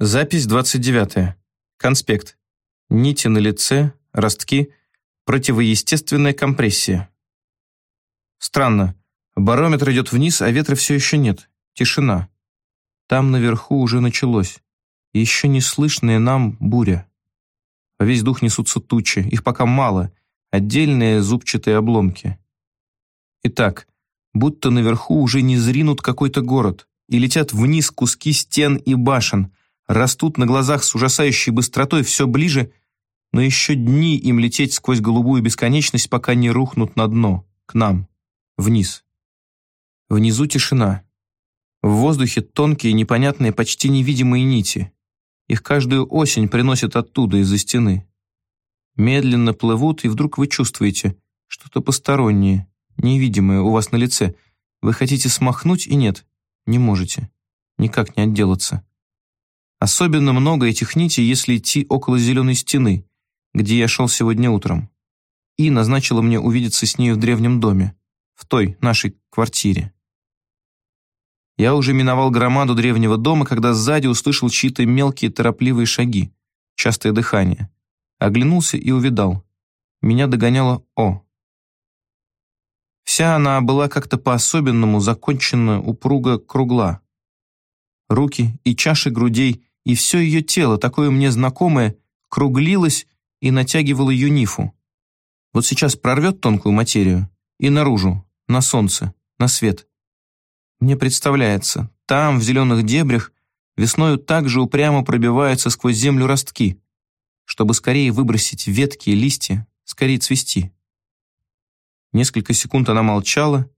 Запись 29. Конспект. Нити на лице, ростки, противоестественная компрессия. Странно. Барометр идет вниз, а ветра все еще нет. Тишина. Там наверху уже началось. Еще не слышная нам буря. По весь дух несутся тучи. Их пока мало. Отдельные зубчатые обломки. Итак, будто наверху уже не зринут какой-то город, и летят вниз куски стен и башен, растут на глазах с ужасающей быстротой все ближе, но еще дни им лететь сквозь голубую бесконечность, пока не рухнут на дно, к нам, вниз. Внизу тишина. В воздухе тонкие, непонятные, почти невидимые нити. Их каждую осень приносят оттуда, из-за стены. Медленно плывут, и вдруг вы чувствуете что-то постороннее, невидимое у вас на лице. Вы хотите смахнуть, и нет, не можете. Никак не отделаться. Особенно много этих нитей, если идти около зеленой стены, где я шел сегодня утром. И назначила мне увидеться с ней в древнем доме, в той, нашей квартире. Я уже миновал громаду древнего дома, когда сзади услышал чьи-то мелкие торопливые шаги, частое дыхание. Оглянулся и увидал. Меня догоняла О. Вся она была как-то по-особенному закончена, упруго кругла. Руки и чаши грудей, и все ее тело, такое мне знакомое, круглилось и натягивало юнифу. Вот сейчас прорвет тонкую материю и наружу, на солнце, на свет. Мне представляется, там, в зеленых дебрях, весною также упрямо пробиваются сквозь землю ростки, чтобы скорее выбросить ветки и листья, скорее цвести. Несколько секунд она молчала,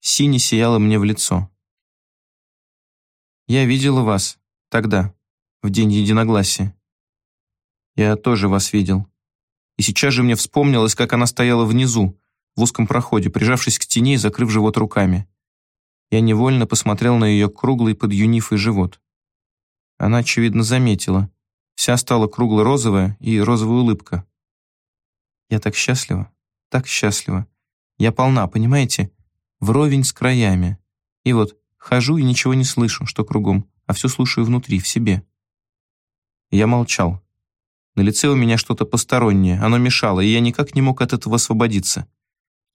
сине сияла мне в лицо. «Я видела вас тогда, в день единогласия. Я тоже вас видел. И сейчас же мне вспомнилось, как она стояла внизу, в узком проходе, прижавшись к стене и закрыв живот руками. Я невольно посмотрел на ее круглый под юнифой живот. Она, очевидно, заметила. Вся стала кругло-розовая и розовая улыбка. Я так счастлива, так счастлива. Я полна, понимаете? Вровень с краями. И вот хожу и ничего не слышу, что кругом, а все слушаю внутри, в себе. Я молчал. На лице у меня что-то постороннее, оно мешало, и я никак не мог от этого освободиться.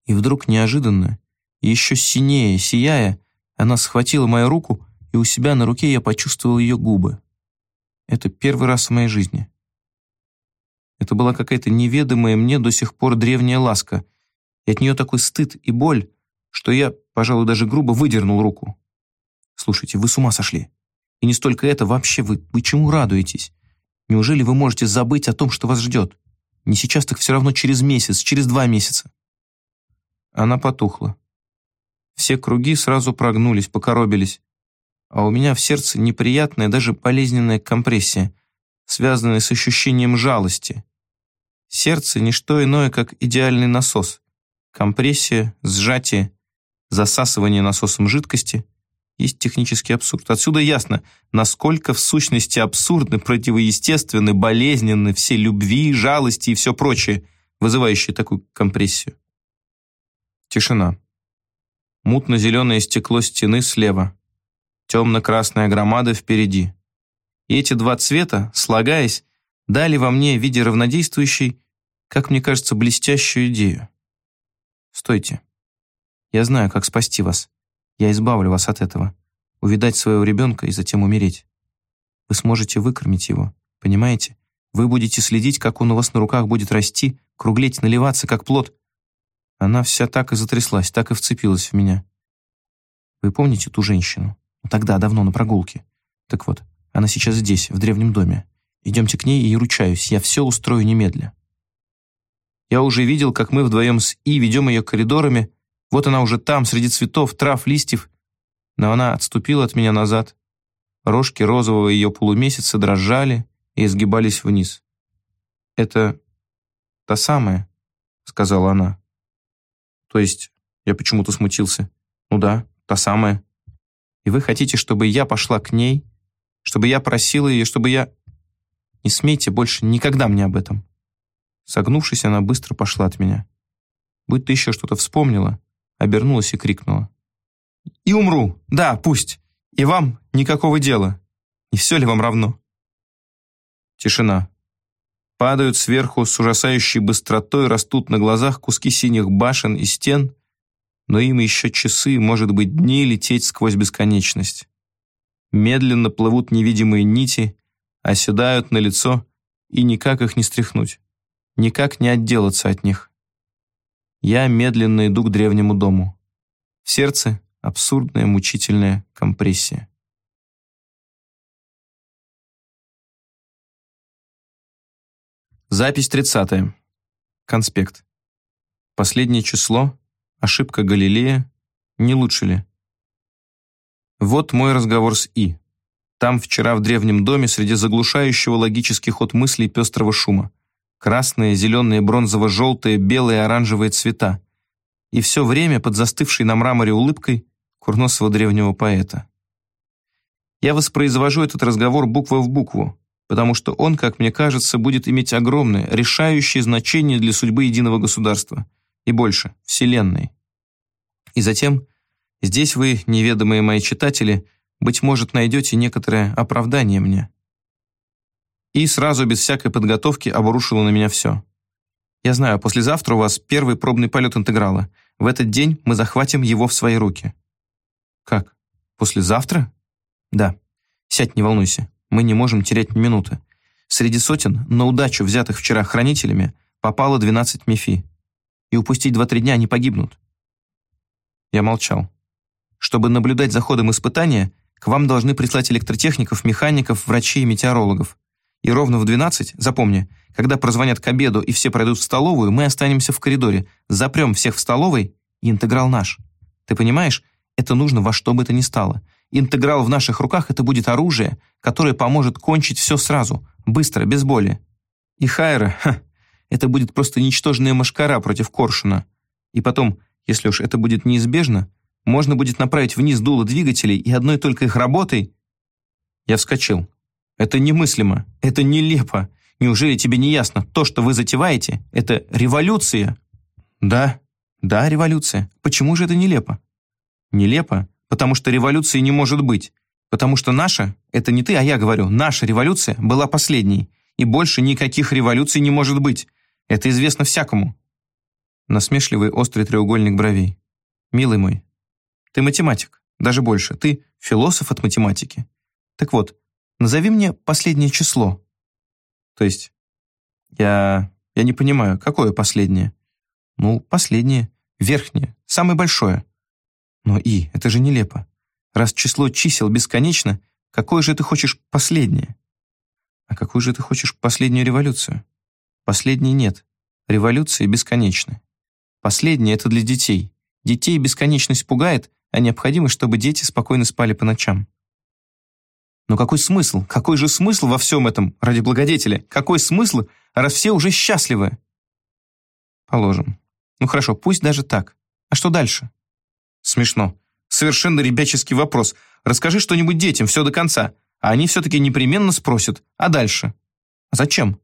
И вдруг неожиданно, еще синее, сияя, она схватила мою руку, и у себя на руке я почувствовал ее губы. Это первый раз в моей жизни. Это была какая-то неведомая мне до сих пор древняя ласка — и от нее такой стыд и боль, что я, пожалуй, даже грубо выдернул руку. Слушайте, вы с ума сошли. И не столько это, вообще вы, вы чему радуетесь? Неужели вы можете забыть о том, что вас ждет? Не сейчас, так все равно через месяц, через два месяца. Она потухла. Все круги сразу прогнулись, покоробились. А у меня в сердце неприятная, даже болезненная компрессия, связанная с ощущением жалости. Сердце — не что иное, как идеальный насос. Компрессия, сжатие, засасывание насосом жидкости есть технический абсурд. Отсюда ясно, насколько в сущности абсурдны, противоестественны, болезненны все любви, жалости и все прочее, вызывающие такую компрессию. Тишина. Мутно-зеленое стекло стены слева. Темно-красная громада впереди. И эти два цвета, слагаясь, дали во мне в виде равнодействующей, как мне кажется, блестящую идею. Стойте. Я знаю, как спасти вас. Я избавлю вас от этого. Увидать своего ребенка и затем умереть. Вы сможете выкормить его, понимаете? Вы будете следить, как он у вас на руках будет расти, круглеть, наливаться, как плод. Она вся так и затряслась, так и вцепилась в меня. Вы помните ту женщину? Ну, тогда, давно, на прогулке. Так вот, она сейчас здесь, в древнем доме. Идемте к ней и ручаюсь, я все устрою немедля. Я уже видел, как мы вдвоем с И ведем ее коридорами. Вот она уже там, среди цветов, трав, листьев. Но она отступила от меня назад. Рожки розового ее полумесяца дрожали и изгибались вниз. «Это та самая», — сказала она. «То есть я почему-то смутился. Ну да, та самая. И вы хотите, чтобы я пошла к ней? Чтобы я просила ее, чтобы я... Не смейте больше никогда мне об этом. Согнувшись, она быстро пошла от меня. Будь-то еще что-то вспомнила, обернулась и крикнула. «И умру! Да, пусть! И вам никакого дела! Не все ли вам равно?» Тишина. Падают сверху с ужасающей быстротой, растут на глазах куски синих башен и стен, но им еще часы, может быть, дни лететь сквозь бесконечность. Медленно плывут невидимые нити, оседают на лицо, и никак их не стряхнуть, никак не отделаться от них. Я медленно иду к древнему дому. В сердце абсурдная мучительная компрессия. Запись 30. Конспект. Последнее число, ошибка Галилея, не лучше ли? Вот мой разговор с И. Там вчера в древнем доме среди заглушающего логический ход мыслей пестрого шума. Красные, зеленые, бронзово-желтые, белые, оранжевые цвета. И все время под застывшей на мраморе улыбкой курносого древнего поэта. Я воспроизвожу этот разговор буква в букву, потому что он, как мне кажется, будет иметь огромное, решающее значение для судьбы единого государства и больше, Вселенной. И затем, здесь вы, неведомые мои читатели, быть может, найдете некоторое оправдание мне. И сразу, без всякой подготовки, обрушило на меня все. Я знаю, послезавтра у вас первый пробный полет интеграла. В этот день мы захватим его в свои руки. Как? Послезавтра? Да. Сядь, не волнуйся. Мы не можем терять ни минуты. Среди сотен, на удачу взятых вчера хранителями, попало 12 мифи. И упустить 2-3 дня они погибнут. Я молчал. Чтобы наблюдать за ходом испытания, к вам должны прислать электротехников, механиков, врачей и метеорологов. И ровно в 12, запомни, когда прозвонят к обеду и все пройдут в столовую, мы останемся в коридоре, запрем всех в столовой, и интеграл наш. Ты понимаешь, это нужно во что бы то ни стало. Интеграл в наших руках — это будет оружие, которое поможет кончить все сразу, быстро, без боли. И Хайра, ха, это будет просто ничтожная машкара против Коршуна. И потом, если уж это будет неизбежно, можно будет направить вниз дуло двигателей, и одной только их работой... Я вскочил. Это немыслимо, это нелепо. Неужели тебе не ясно, то, что вы затеваете, это революция? Да, да, революция. Почему же это нелепо? Нелепо, потому что революции не может быть. Потому что наша, это не ты, а я говорю, наша революция была последней. И больше никаких революций не может быть. Это известно всякому. Насмешливый острый треугольник бровей. Милый мой, ты математик, даже больше. Ты философ от математики. Так вот, назови мне последнее число. То есть, я... я не понимаю, какое последнее? Ну, последнее, верхнее, самое большое. Но и, это же нелепо. Раз число чисел бесконечно, какое же ты хочешь последнее? А какую же ты хочешь последнюю революцию? Последней нет. Революции бесконечны. Последнее — это для детей. Детей бесконечность пугает, а необходимо, чтобы дети спокойно спали по ночам. Но какой смысл? Какой же смысл во всем этом ради благодетеля? Какой смысл, раз все уже счастливы? Положим. Ну хорошо, пусть даже так. А что дальше? Смешно. Совершенно ребяческий вопрос. Расскажи что-нибудь детям, все до конца. А они все-таки непременно спросят. А дальше? Зачем?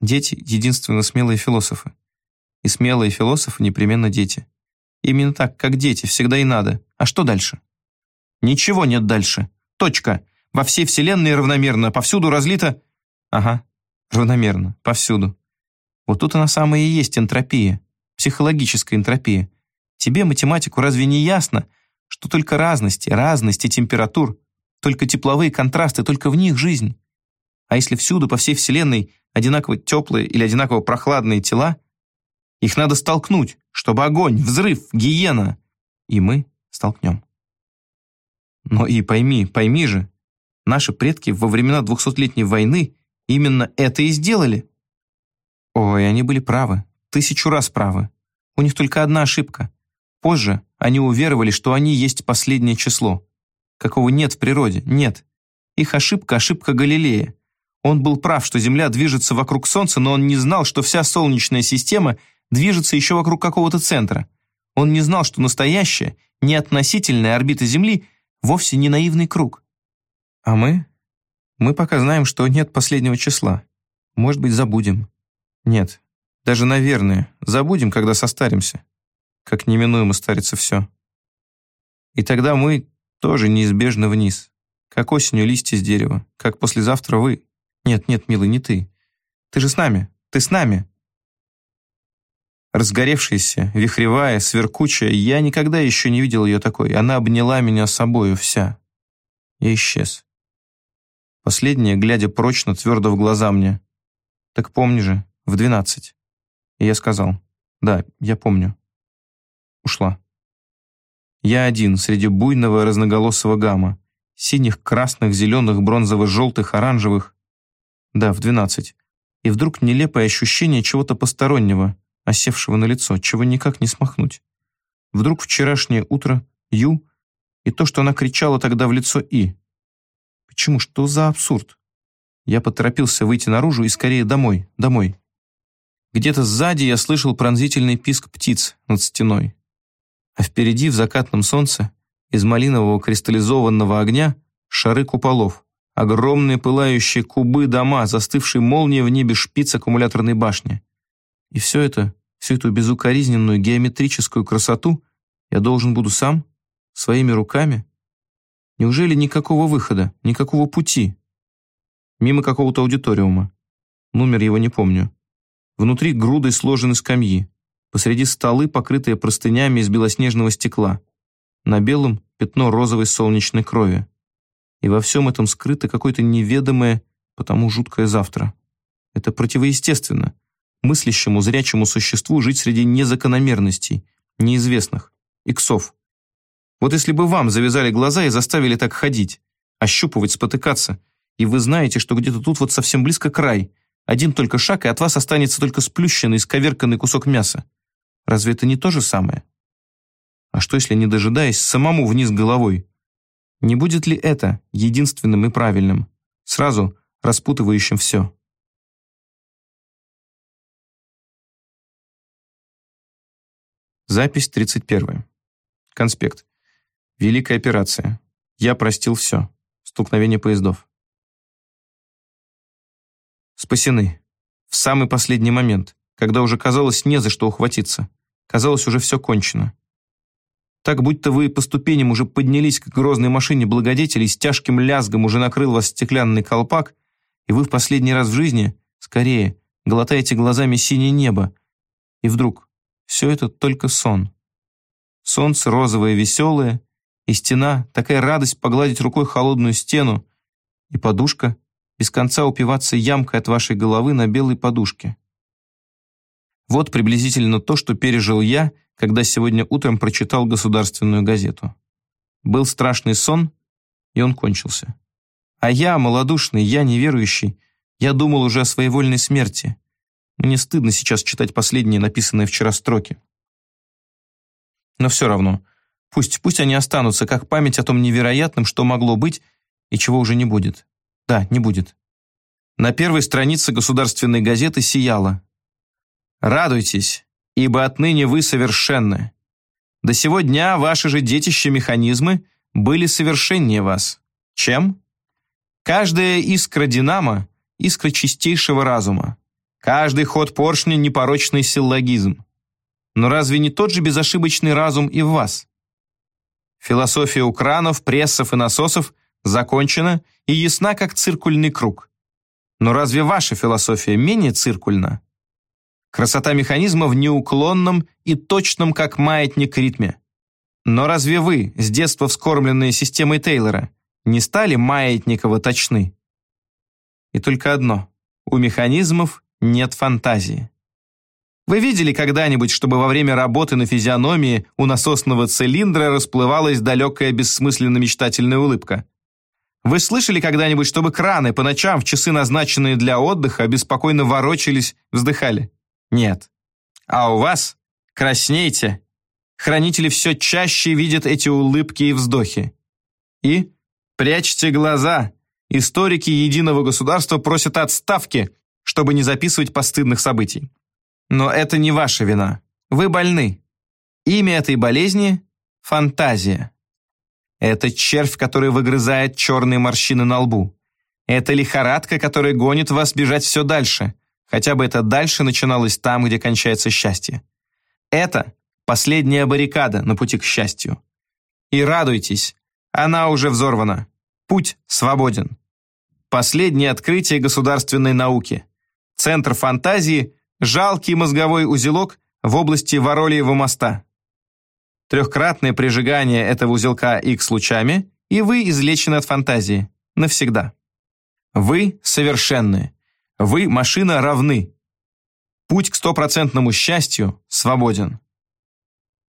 Дети — единственно смелые философы. И смелые философы непременно дети. Именно так, как дети, всегда и надо. А что дальше? Ничего нет дальше. Точка. Во всей вселенной равномерно, повсюду разлито... Ага, равномерно, повсюду. Вот тут она самая и есть энтропия. Психологическая энтропия. Тебе, математику, разве не ясно, что только разности, разности температур, только тепловые контрасты, только в них жизнь? А если всюду, по всей Вселенной, одинаково теплые или одинаково прохладные тела, их надо столкнуть, чтобы огонь, взрыв, гиена, и мы столкнем. Но и пойми, пойми же, наши предки во времена двухсотлетней войны именно это и сделали. Ой, они были правы, тысячу раз правы. У них только одна ошибка. Позже они уверовали, что они есть последнее число. Какого нет в природе, нет. Их ошибка – ошибка Галилея. Он был прав, что Земля движется вокруг Солнца, но он не знал, что вся Солнечная система движется еще вокруг какого-то центра. Он не знал, что настоящая, неотносительная орбита Земли вовсе не наивный круг. А мы? Мы пока знаем, что нет последнего числа. Может быть, забудем. Нет, даже, наверное, забудем, когда состаримся как неминуемо старится все. И тогда мы тоже неизбежно вниз, как осенью листья с дерева, как послезавтра вы, Нет, нет, милый, не ты. Ты же с нами, ты с нами. Разгоревшаяся, вихревая, сверкучая, я никогда еще не видел ее такой. Она обняла меня собою вся. Я исчез. Последняя, глядя прочно, твердо в глаза мне. «Так помни же, в двенадцать». И я сказал, «Да, я помню». Ушла. Я один, среди буйного разноголосого гамма. Синих, красных, зеленых, бронзово-желтых, оранжевых. Да, в двенадцать. И вдруг нелепое ощущение чего-то постороннего, осевшего на лицо, чего никак не смахнуть. Вдруг вчерашнее утро, Ю, и то, что она кричала тогда в лицо И. Почему? Что за абсурд? Я поторопился выйти наружу и скорее домой, домой. Где-то сзади я слышал пронзительный писк птиц над стеной. А впереди, в закатном солнце, из малинового кристаллизованного огня, шары куполов, огромные пылающие кубы дома, застывшие молния в небе шпиц аккумуляторной башни. И все это, всю эту безукоризненную геометрическую красоту я должен буду сам, своими руками, Неужели никакого выхода, никакого пути? Мимо какого-то аудиториума. Номер его не помню. Внутри грудой сложены скамьи. Посреди столы, покрытые простынями из белоснежного стекла. На белом пятно розовой солнечной крови. И во всем этом скрыто какое-то неведомое, потому жуткое завтра. Это противоестественно. Мыслящему, зрячему существу жить среди незакономерностей, неизвестных, иксов. Вот если бы вам завязали глаза и заставили так ходить, ощупывать, спотыкаться, и вы знаете, что где-то тут вот совсем близко край, один только шаг, и от вас останется только сплющенный, сковерканный кусок мяса. Разве это не то же самое? А что, если, не дожидаясь, самому вниз головой? Не будет ли это единственным и правильным, сразу распутывающим все? Запись 31. Конспект. Великая операция. Я простил все. Столкновение поездов. Спасены. В самый последний момент, когда уже казалось не за что ухватиться. Казалось, уже все кончено. Так, будто вы по ступеням уже поднялись к грозной машине благодетелей, с тяжким лязгом уже накрыл вас стеклянный колпак, и вы в последний раз в жизни, скорее, глотаете глазами синее небо. И вдруг все это только сон. Солнце розовое, веселое, и стена, такая радость погладить рукой холодную стену, и подушка, без конца упиваться ямкой от вашей головы на белой подушке. Вот приблизительно то, что пережил я, когда сегодня утром прочитал государственную газету. Был страшный сон, и он кончился. А я, малодушный, я неверующий, я думал уже о своей вольной смерти. Мне стыдно сейчас читать последние написанные вчера строки. Но все равно, Пусть, пусть они останутся, как память о том невероятном, что могло быть и чего уже не будет. Да, не будет. На первой странице государственной газеты сияло. «Радуйтесь, ибо отныне вы совершенны. До сего дня ваши же детища-механизмы были совершеннее вас. Чем? Каждая искра динамо – искра чистейшего разума. Каждый ход поршня – непорочный силлогизм. Но разве не тот же безошибочный разум и в вас? Философия у кранов, прессов и насосов закончена и ясна, как циркульный круг. Но разве ваша философия менее циркульна? Красота механизма в неуклонном и точном, как маятник, ритме. Но разве вы, с детства вскормленные системой Тейлора, не стали маятниково точны? И только одно – у механизмов нет фантазии. Вы видели когда-нибудь, чтобы во время работы на физиономии у насосного цилиндра расплывалась далекая бессмысленно-мечтательная улыбка? Вы слышали когда-нибудь, чтобы краны по ночам в часы, назначенные для отдыха, беспокойно ворочались, вздыхали? Нет. А у вас? Краснейте. Хранители все чаще видят эти улыбки и вздохи. И прячьте глаза. Историки единого государства просят отставки, чтобы не записывать постыдных событий. Но это не ваша вина. Вы больны. Имя этой болезни – фантазия. Это червь, который выгрызает черные морщины на лбу. Это лихорадка, которая гонит вас бежать все дальше, хотя бы это дальше начиналось там, где кончается счастье. Это последняя баррикада на пути к счастью. И радуйтесь, она уже взорвана. Путь свободен. последнее открытие государственной науки. Центр фантазии – жалкий мозговой узелок в области Воролиева моста. Трехкратное прижигание этого узелка X лучами, и вы излечены от фантазии. Навсегда. Вы совершенны. Вы, машина, равны. Путь к стопроцентному счастью свободен.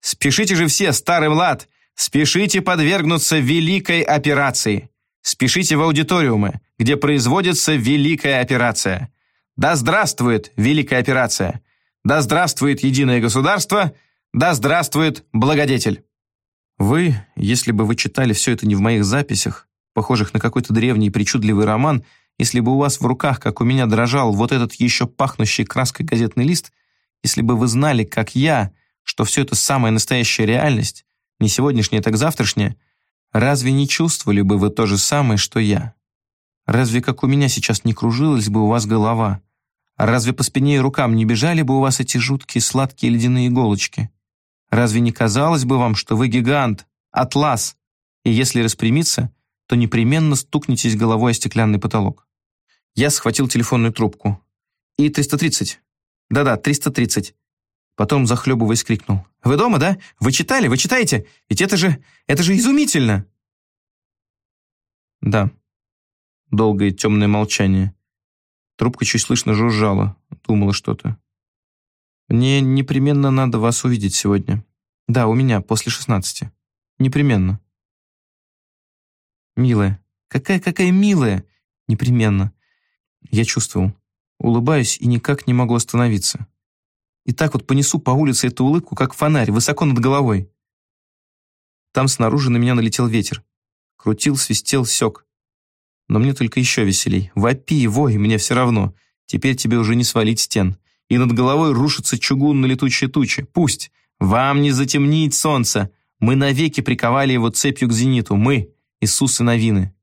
Спешите же все, старый Влад, спешите подвергнуться великой операции. Спешите в аудиториумы, где производится великая операция. Да здравствует великая операция! Да здравствует единое государство! Да здравствует благодетель! Вы, если бы вы читали все это не в моих записях, похожих на какой-то древний причудливый роман, если бы у вас в руках, как у меня, дрожал вот этот еще пахнущий краской газетный лист, если бы вы знали, как я, что все это самая настоящая реальность, не сегодняшняя, так завтрашняя, разве не чувствовали бы вы то же самое, что я? Разве как у меня сейчас не кружилась бы у вас голова? Разве по спине и рукам не бежали бы у вас эти жуткие сладкие ледяные иголочки? Разве не казалось бы вам, что вы гигант, атлас, и если распрямиться, то непременно стукнетесь головой о стеклянный потолок? Я схватил телефонную трубку. «И 330». «Да-да, 330». Потом, захлебываясь, крикнул. «Вы дома, да? Вы читали? Вы читаете? Ведь это же... это же изумительно!» «Да». Долгое темное молчание. Трубка чуть слышно жужжала, думала что-то. «Мне непременно надо вас увидеть сегодня. Да, у меня, после шестнадцати. Непременно». «Милая. Какая-какая милая. Непременно. Я чувствовал. Улыбаюсь и никак не могу остановиться. И так вот понесу по улице эту улыбку, как фонарь, высоко над головой. Там снаружи на меня налетел ветер. Крутил, свистел, сёк. Но мне только еще веселей. Вопи, вой, мне все равно. Теперь тебе уже не свалить стен. И над головой рушится чугун на летучие тучи. Пусть. Вам не затемнить солнце. Мы навеки приковали его цепью к зениту. Мы, Иисус и Новины.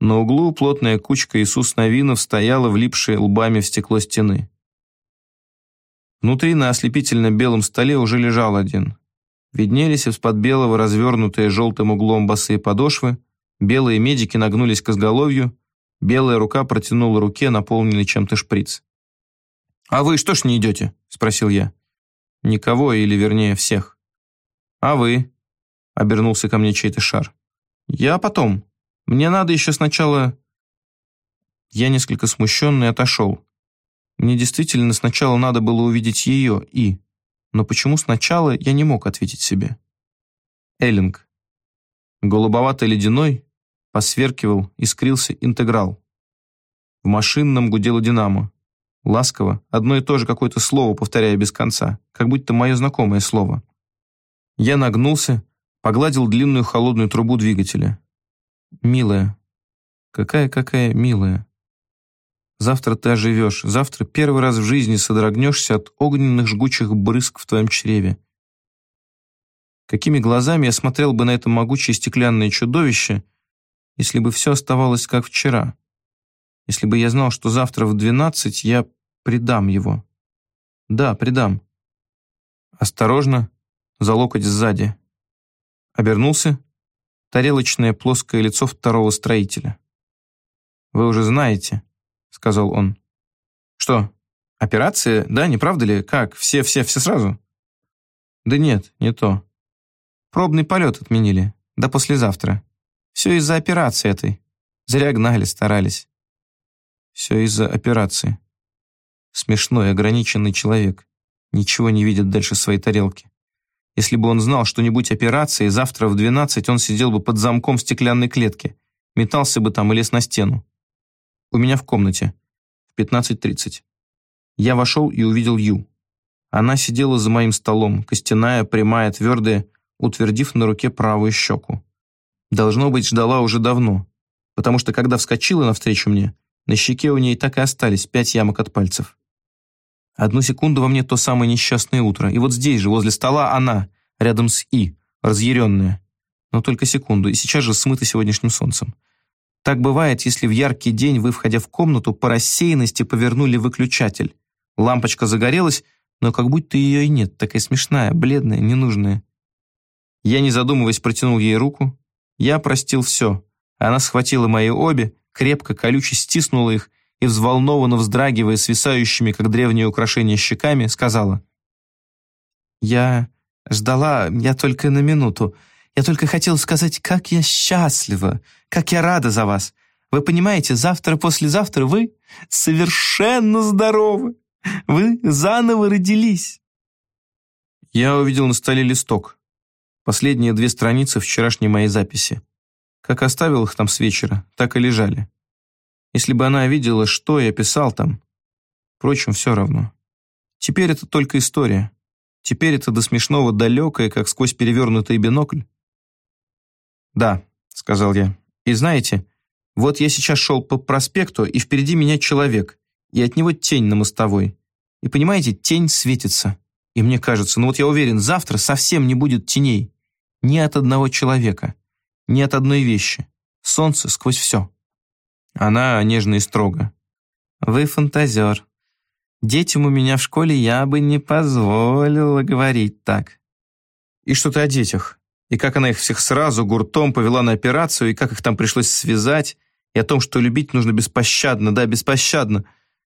На углу плотная кучка Иисус Новинов стояла, влипшая лбами в стекло стены. Внутри на ослепительно-белом столе уже лежал один. Виднелись из-под белого развернутые желтым углом босые подошвы, белые медики нагнулись к изголовью, белая рука протянула руке наполненный чем-то шприц. «А вы что ж не идете?» – спросил я. «Никого, или вернее всех». «А вы?» – обернулся ко мне чей-то шар. «Я потом», мне надо еще сначала...» Я несколько смущенный отошел. Мне действительно сначала надо было увидеть ее и... Но почему сначала я не мог ответить себе? Эллинг. Голубовато-ледяной посверкивал, искрился интеграл. В машинном гудело динамо. Ласково, одно и то же какое-то слово, повторяя без конца, как будто мое знакомое слово. Я нагнулся, погладил длинную холодную трубу двигателя. Милая. Какая-какая милая. Завтра ты оживешь. Завтра первый раз в жизни содрогнешься от огненных жгучих брызг в твоем чреве. Какими глазами я смотрел бы на это могучее стеклянное чудовище, если бы все оставалось как вчера? Если бы я знал, что завтра в двенадцать я предам его. Да, предам. Осторожно, за локоть сзади. Обернулся тарелочное плоское лицо второго строителя. «Вы уже знаете», — сказал он. «Что, операция, да, не правда ли? Как, все-все-все сразу?» «Да нет, не то. Пробный полет отменили. Да послезавтра. Все из-за операции этой. Зря гнали, старались». «Все из-за операции». Смешной, ограниченный человек. Ничего не видит дальше своей тарелки. Если бы он знал что-нибудь операции, завтра в 12 он сидел бы под замком в стеклянной клетке, метался бы там и лез на стену. У меня в комнате. В 15.30. Я вошел и увидел Ю. Она сидела за моим столом, костяная, прямая, твердая, утвердив на руке правую щеку. Должно быть, ждала уже давно, потому что когда вскочила навстречу мне, на щеке у ней так и остались пять ямок от пальцев. Одну секунду во мне то самое несчастное утро, и вот здесь же, возле стола, она, рядом с И, разъяренная. Но только секунду, и сейчас же смыта сегодняшним солнцем. Так бывает, если в яркий день вы, входя в комнату, по рассеянности повернули выключатель. Лампочка загорелась, но как будто ее и нет, такая смешная, бледная, ненужная. Я, не задумываясь, протянул ей руку. Я простил все. Она схватила мои обе, крепко, колюче стиснула их и, взволнованно вздрагивая свисающими, как древние украшения, щеками, сказала. «Я ждала, я только на минуту. Я только хотела сказать, как я счастлива, как я рада за вас. Вы понимаете, завтра-послезавтра вы совершенно здоровы. Вы заново родились». Я увидел на столе листок. Последние две страницы вчерашней моей записи. Как оставил их там с вечера, так и лежали. Если бы она видела, что я писал там. Впрочем, все равно. Теперь это только история. Теперь это до смешного далекое, как сквозь перевернутый бинокль. «Да», — сказал я. «И знаете, вот я сейчас шел по проспекту, и впереди меня человек, и от него тень на мостовой. И понимаете, тень светится. И мне кажется, ну вот я уверен, завтра совсем не будет теней. Ни от одного человека, ни от одной вещи. Солнце сквозь все. Она нежно и строго. Вы фантазер. Детям у меня в школе я бы не позволила говорить так. И что-то о детях. И как она их всех сразу гуртом повела на операцию, и как их там пришлось связать, и о том, что любить нужно беспощадно, да, беспощадно,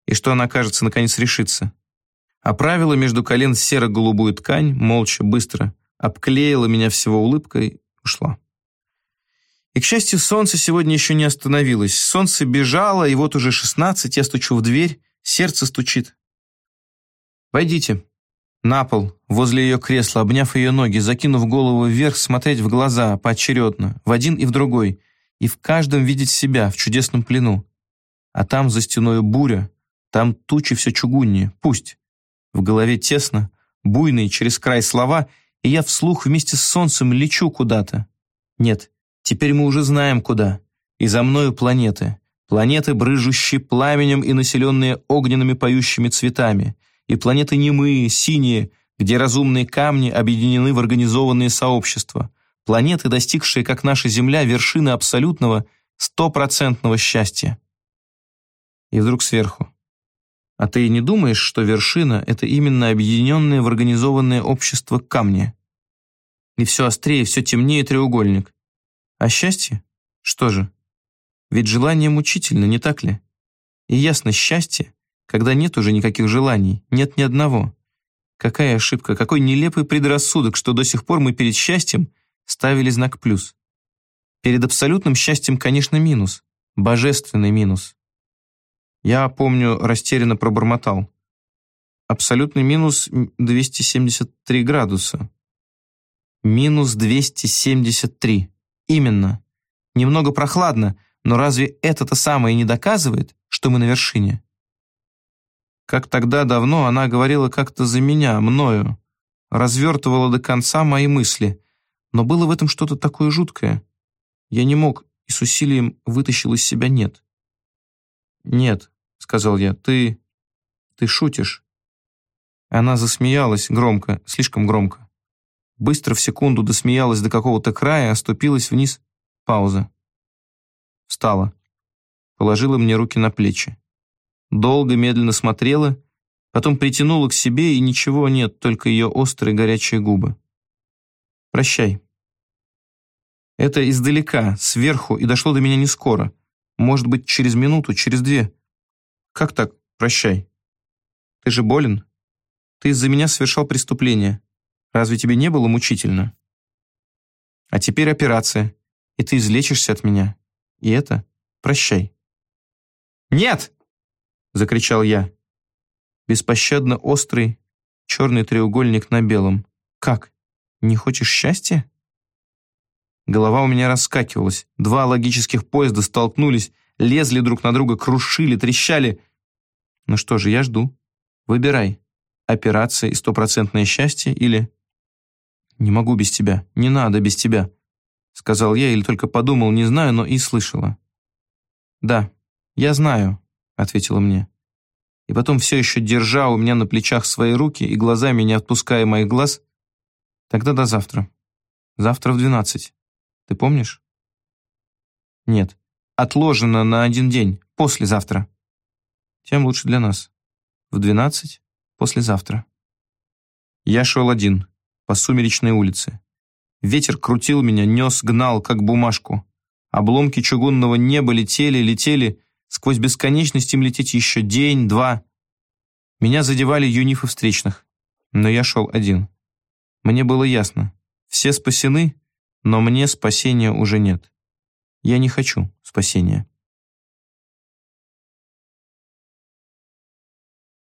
и что она, кажется, наконец решится оправила между колен серо-голубую ткань, молча, быстро, обклеила меня всего улыбкой, ушла. И, к счастью, солнце сегодня еще не остановилось. Солнце бежало, и вот уже шестнадцать, я стучу в дверь, сердце стучит. «Войдите». На пол, возле ее кресла, обняв ее ноги, закинув голову вверх, смотреть в глаза, поочередно, в один и в другой, и в каждом видеть себя в чудесном плену. А там за стеной буря, там тучи все чугуннее, пусть. В голове тесно, буйные через край слова, и я вслух вместе с солнцем лечу куда-то. Нет, теперь мы уже знаем куда. И за мною планеты. Планеты, брыжущие пламенем и населенные огненными поющими цветами. И планеты немые, синие, где разумные камни объединены в организованные сообщества. Планеты, достигшие, как наша Земля, вершины абсолютного, стопроцентного счастья. И вдруг сверху. А ты не думаешь, что вершина — это именно объединенное в организованное общество камни? И все острее, все темнее треугольник. А счастье? Что же? Ведь желание мучительно, не так ли? И ясно, счастье, когда нет уже никаких желаний, нет ни одного. Какая ошибка, какой нелепый предрассудок, что до сих пор мы перед счастьем ставили знак плюс. Перед абсолютным счастьем, конечно, минус. Божественный минус. Я, помню, растерянно пробормотал. Абсолютный минус 273 градуса. Минус 273. Именно. Немного прохладно, но разве это-то самое не доказывает, что мы на вершине? Как тогда давно она говорила как-то за меня, мною, развертывала до конца мои мысли, но было в этом что-то такое жуткое. Я не мог и с усилием вытащил из себя «нет». «Нет», сказал я. «Ты... ты шутишь?» Она засмеялась громко, слишком громко. Быстро в секунду досмеялась до какого-то края, оступилась вниз. Пауза. Встала. Положила мне руки на плечи. Долго, медленно смотрела, потом притянула к себе, и ничего нет, только ее острые горячие губы. «Прощай». Это издалека, сверху, и дошло до меня не скоро. Может быть, через минуту, через две. «Как так? Прощай. Ты же болен? Ты из-за меня совершал преступление. Разве тебе не было мучительно? А теперь операция, и ты излечишься от меня. И это прощай». «Нет!» — закричал я. Беспощадно острый черный треугольник на белом. «Как? Не хочешь счастья?» Голова у меня раскакивалась. Два логических поезда столкнулись, лезли друг на друга, крушили, трещали. Ну что же, я жду. Выбирай. Операция и стопроцентное счастье или... Не могу без тебя, не надо без тебя, сказал я или только подумал, не знаю, но и слышала. Да, я знаю, ответила мне. И потом все еще держа у меня на плечах свои руки и глазами не отпуская моих глаз, тогда до завтра. Завтра в двенадцать. Ты помнишь? Нет, отложено на один день, послезавтра. Тем лучше для нас. В двенадцать послезавтра. Я шел один, по сумеречной улице. Ветер крутил меня, нес, гнал, как бумажку. Обломки чугунного неба летели, летели, сквозь бесконечность им лететь еще день, два. Меня задевали юнифы встречных, но я шел один. Мне было ясно, все спасены, но мне спасения уже нет. Я не хочу спасения.